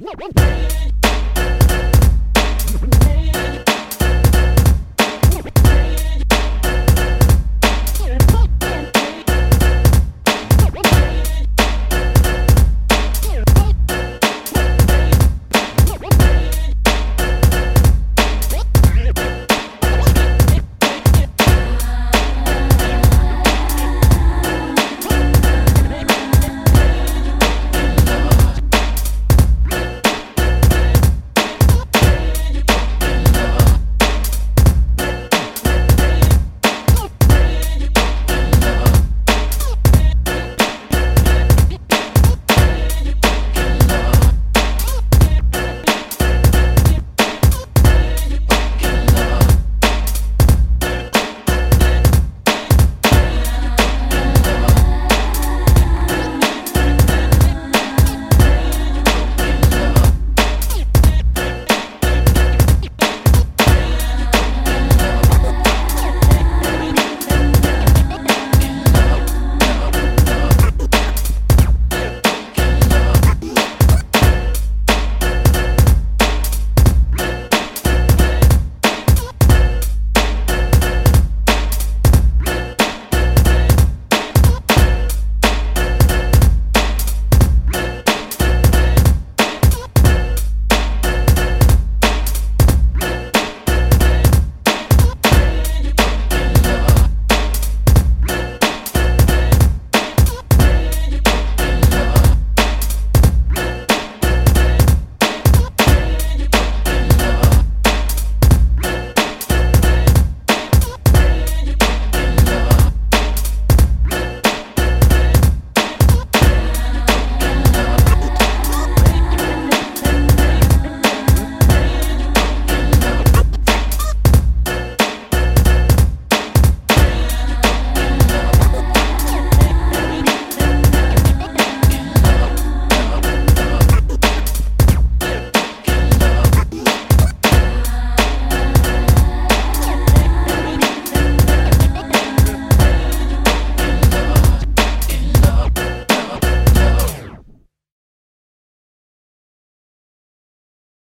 Não, não, não.